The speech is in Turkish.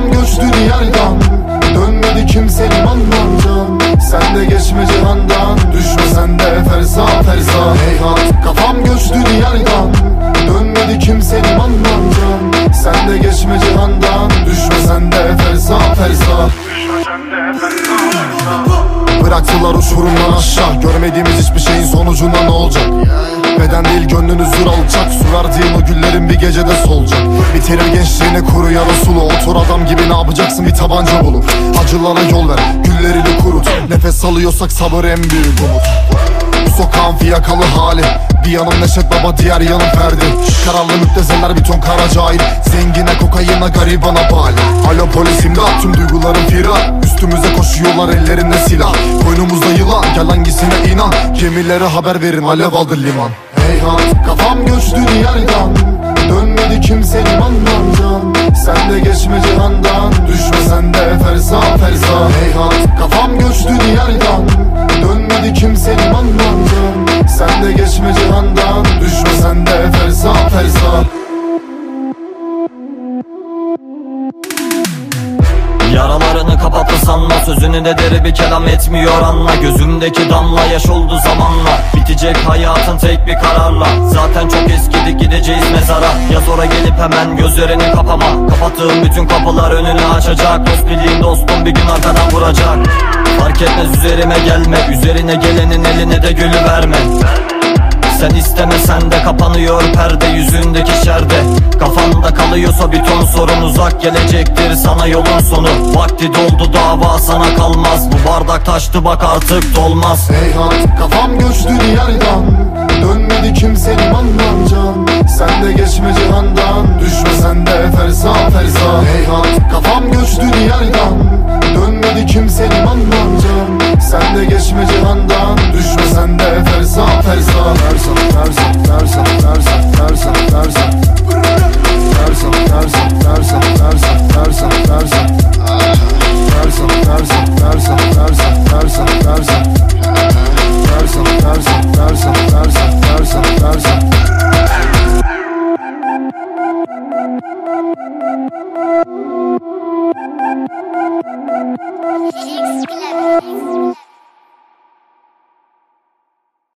Kafam göçtü diyardan. Dönmedi kimse limandan can Sen de geçme cihandan. Düşme sen de fersa fersa Heyhat Kafam göçtü diyardan. Dönmedi kimse limandan can Sen de geçme cihandan. Düşme sen de fersa fersa Bıraktılar uçurumdan aşağı. Görmediğimiz hiçbir şeyin sonucunda ne olacak? Beden değil gönlünüz zür alacak Su bir gecede solacak. Bitirir gençliğini kuru yarı sulu. Otur adam gibi ne yapacaksın? Bir tabanca bulup Acılara yol ver güllerini kurut. Nefes alıyorsak sabır en büyük umut. Bu sokağın fiyakalı hali. Bir yanım Neşet Baba diğer yanım Ferdi. Kararlı müptezeler bir ton kara cahil. Zengine kokayına garibana bal Alo polis imdat. Tüm duygularım firar. Üstümüze koşuyorlar ellerinde silah. Koynumuzda yılan. Gel hangisine inan? Gemilere haber verin alev aldı liman. Heyhat kafam göçtü diyardan Dönmedi kimse limandan can. Sen de geçme cihandan Düşme sen de fersa fersa Heyhat kafam göçtü diyardan. Dönmedi kimse limandan can. Sen de geçme cihandan Düşme sen Yaralarını kapattı sanma Sözünü de deri bir kelam etmiyor anla. Gözümdeki damla yaş oldu zamanla. Bitecek hayatın tek bir kararla. Zaten çok eskidi gideceğiz mezara. Yaz ora gelip hemen gözlerini kapama. Kapattığım bütün kapılar önünü açacak. Dost bildiğin dostum bir gün arkadan vuracak. Fark etmez üzerime gelme. Üzerine gelenin eline de gülü verme sen istemesen de kapanıyor perde yüzündeki şerde. Kafanda kalıyorsa bir ton sorun uzak gelecektir sana yolun sonu. Vakti doldu dava sana kalmaz. Bu bardak taştı bak artık dolmaz. Heyhat kafam göçtü diyardan. Dönmedi kimse limandan can Sen de geçme cihandan. Düşme sen de fersa fersa Heyhat kafam göçtü diyardan. Dönmedi kimse limandan can sen de geçme cihandan Düşme sen de fersan fersan Fersan fersan fersan fersan fersan fersan Fersan fersan fersan fersan fersan fersan Fersan fersan fersan fersan fersan fersan Fersan fersan fersan fersan fersan fersan